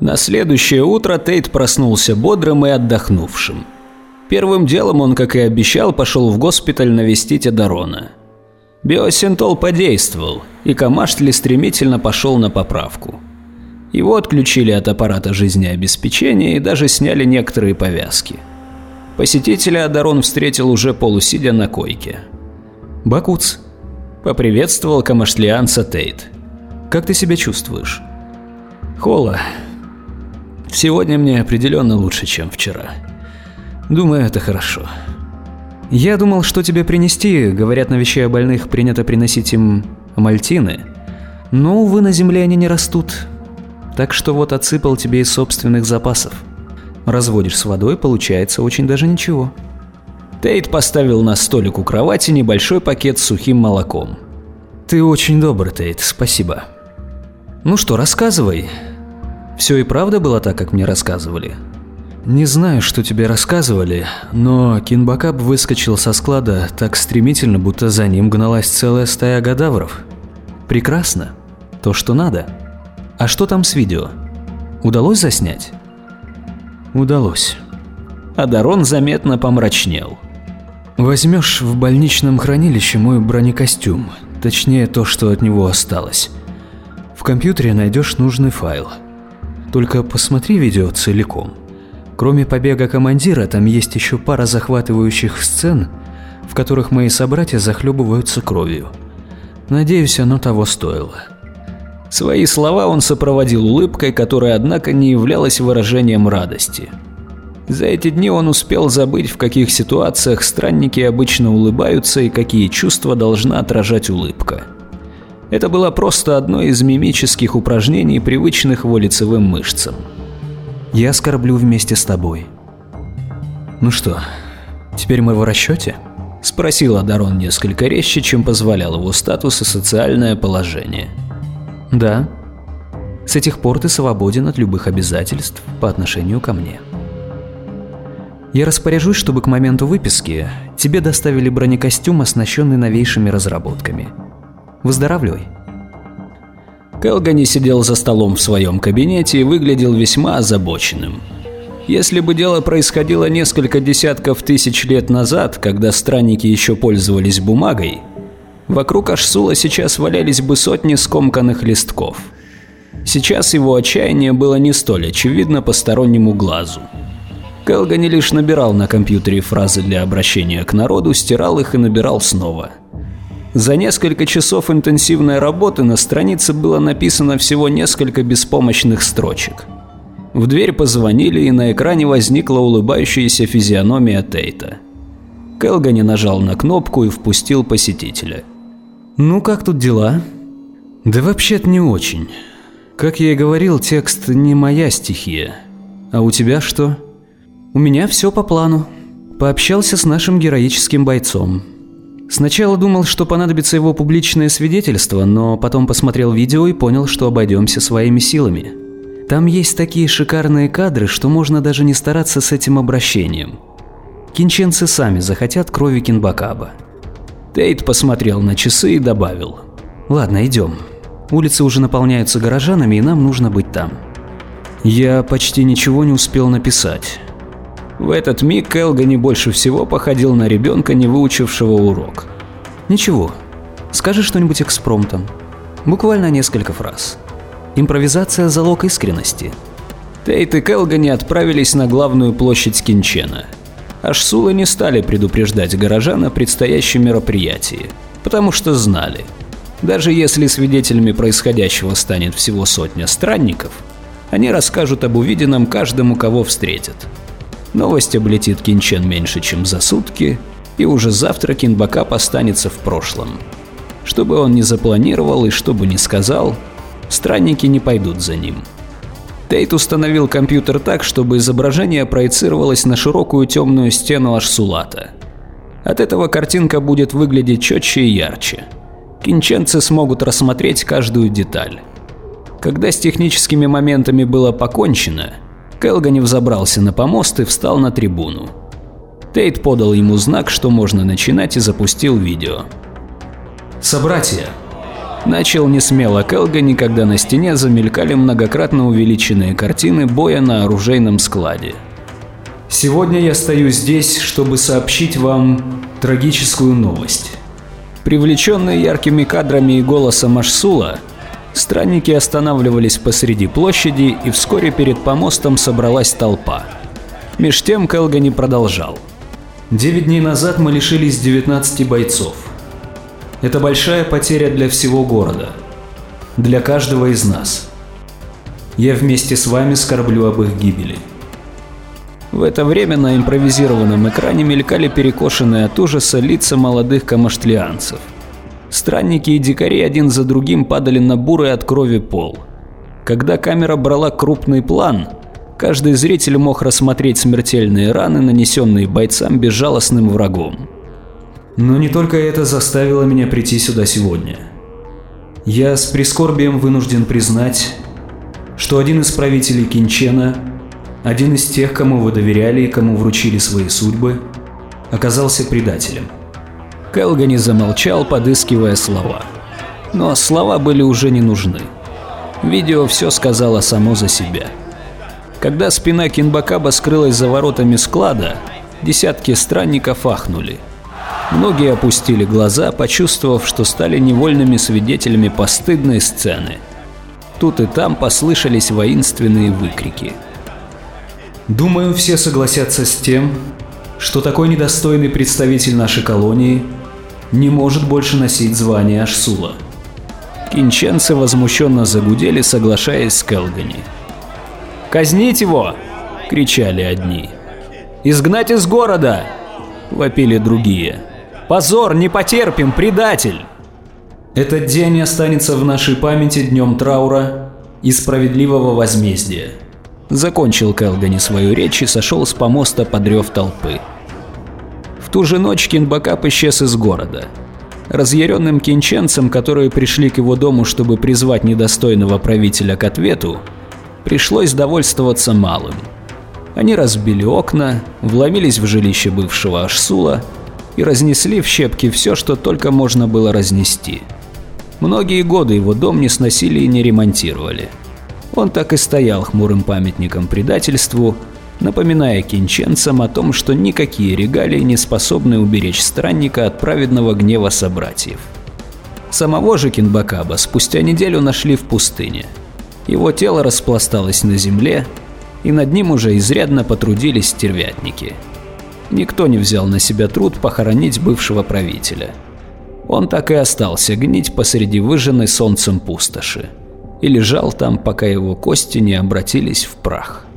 На следующее утро Тейт проснулся бодрым и отдохнувшим. Первым делом он, как и обещал, пошел в госпиталь навестить Адарона. Биосинтол подействовал, и Камаштли стремительно пошел на поправку. Его отключили от аппарата жизнеобеспечения и даже сняли некоторые повязки. Посетителя Адарон встретил уже полусидя на койке. «Бакуц», – поприветствовал камашлианца Тейт. «Как ты себя чувствуешь?» «Хола. Сегодня мне определенно лучше, чем вчера. Думаю, это хорошо». «Я думал, что тебе принести. Говорят, навещая больных, принято приносить им мальтины. Но, увы, на земле они не растут. Так что вот отсыпал тебе из собственных запасов. Разводишь с водой, получается очень даже ничего». Тейт поставил на столик у кровати небольшой пакет с сухим молоком. «Ты очень добр, Тейт, спасибо». «Ну что, рассказывай. Все и правда было так, как мне рассказывали?» Не знаю, что тебе рассказывали, но Кинбакап выскочил со склада так стремительно, будто за ним гналась целая стая гадавров. Прекрасно. То, что надо. А что там с видео? Удалось заснять? Удалось. Адарон заметно помрачнел. Возьмешь в больничном хранилище мой бронекостюм, точнее то, что от него осталось. В компьютере найдешь нужный файл. Только посмотри видео целиком. Кроме побега командира, там есть еще пара захватывающих сцен, в которых мои собратья захлебываются кровью. Надеюсь, оно того стоило. Свои слова он сопроводил улыбкой, которая, однако, не являлась выражением радости. За эти дни он успел забыть, в каких ситуациях странники обычно улыбаются и какие чувства должна отражать улыбка. Это было просто одно из мимических упражнений, привычных его лицевым мышцам. Я скорблю вместе с тобой. Ну что, теперь мы в расчете? Спросил Адарон несколько резче, чем позволял его статус и социальное положение. Да. С этих пор ты свободен от любых обязательств по отношению ко мне. Я распоряжусь, чтобы к моменту выписки тебе доставили бронекостюм, оснащенный новейшими разработками. Выздоравливай. Келгани сидел за столом в своем кабинете и выглядел весьма озабоченным. Если бы дело происходило несколько десятков тысяч лет назад, когда странники еще пользовались бумагой, вокруг Ашсула сейчас валялись бы сотни скомканных листков. Сейчас его отчаяние было не столь очевидно постороннему глазу. Келгани лишь набирал на компьютере фразы для обращения к народу, стирал их и набирал снова – за несколько часов интенсивной работы на странице было написано всего несколько беспомощных строчек. В дверь позвонили, и на экране возникла улыбающаяся физиономия Тейта. Келгани нажал на кнопку и впустил посетителя. «Ну как тут дела?» «Да вообще-то не очень. Как я и говорил, текст не моя стихия. А у тебя что?» «У меня все по плану. Пообщался с нашим героическим бойцом. Сначала думал, что понадобится его публичное свидетельство, но потом посмотрел видео и понял, что обойдемся своими силами. Там есть такие шикарные кадры, что можно даже не стараться с этим обращением. Кинченцы сами захотят крови Кинбакаба. Тейт посмотрел на часы и добавил. «Ладно, идем. Улицы уже наполняются горожанами, и нам нужно быть там». Я почти ничего не успел написать. В этот миг Элгани больше всего походил на ребенка, не выучившего урок. Ничего, скажи что-нибудь экспромтом. Буквально несколько фраз. Импровизация – залог искренности. Тейт и Келгани отправились на главную площадь Кинчена. Ашсулы не стали предупреждать горожан о предстоящем мероприятии, потому что знали. Даже если свидетелями происходящего станет всего сотня странников, они расскажут об увиденном каждому, кого встретят. Новость облетит Кинчен меньше, чем за сутки, и уже завтра Кинбакап останется в прошлом. Что бы он ни запланировал и что бы ни сказал, странники не пойдут за ним. Тейт установил компьютер так, чтобы изображение проецировалось на широкую темную стену Ашсулата. От этого картинка будет выглядеть четче и ярче. Кинченцы смогут рассмотреть каждую деталь. Когда с техническими моментами было покончено, Келгани взобрался на помост и встал на трибуну. Тейт подал ему знак, что можно начинать и запустил видео. Собратья, Начал несмело Келгани, когда на стене замелькали многократно увеличенные картины боя на оружейном складе. Сегодня я стою здесь, чтобы сообщить вам трагическую новость. Привлеченные яркими кадрами и голосом Ашсула, странники останавливались посреди площади, и вскоре перед помостом собралась толпа. Меж тем Келгани продолжал. Девять дней назад мы лишились 19 бойцов. Это большая потеря для всего города. Для каждого из нас. Я вместе с вами скорблю об их гибели. В это время на импровизированном экране мелькали перекошенные от ужаса лица молодых камаштлианцев. Странники и дикари один за другим падали на бурый от крови пол. Когда камера брала крупный план, каждый зритель мог рассмотреть смертельные раны, нанесенные бойцам безжалостным врагом. Но не только это заставило меня прийти сюда сегодня. Я с прискорбием вынужден признать, что один из правителей Кинчена один из тех, кому вы доверяли и кому вручили свои судьбы, оказался предателем. Келгани замолчал, подыскивая слова. Но слова были уже не нужны. Видео все сказало само за себя. Когда спина Кинбакаба скрылась за воротами склада, десятки странников ахнули. Многие опустили глаза, почувствовав, что стали невольными свидетелями постыдной сцены. Тут и там послышались воинственные выкрики – Думаю, все согласятся с тем, что такой недостойный представитель нашей колонии не может больше носить звание Ашсула. Кинченцы возмущенно загудели, соглашаясь с Келгани. «Казнить его!» – кричали одни. «Изгнать из города!» – вопили другие. «Позор! Не потерпим! Предатель!» Этот день останется в нашей памяти днем траура и справедливого возмездия. Закончил Келгани свою речь и сошел с помоста под рев толпы. Ту же ночь Кинбакап исчез из города. Разъяренным кинченцам, которые пришли к его дому, чтобы призвать недостойного правителя к ответу, пришлось довольствоваться малым. Они разбили окна, вломились в жилище бывшего Ашсула и разнесли в щепки все, что только можно было разнести. Многие годы его дом не сносили и не ремонтировали. Он так и стоял хмурым памятником предательству, напоминая кинченцам о том, что никакие регалии не способны уберечь странника от праведного гнева собратьев. Самого же Кинбакаба спустя неделю нашли в пустыне. Его тело распласталось на земле, и над ним уже изрядно потрудились стервятники. Никто не взял на себя труд похоронить бывшего правителя. Он так и остался гнить посреди выжженной солнцем пустоши и лежал там, пока его кости не обратились в прах.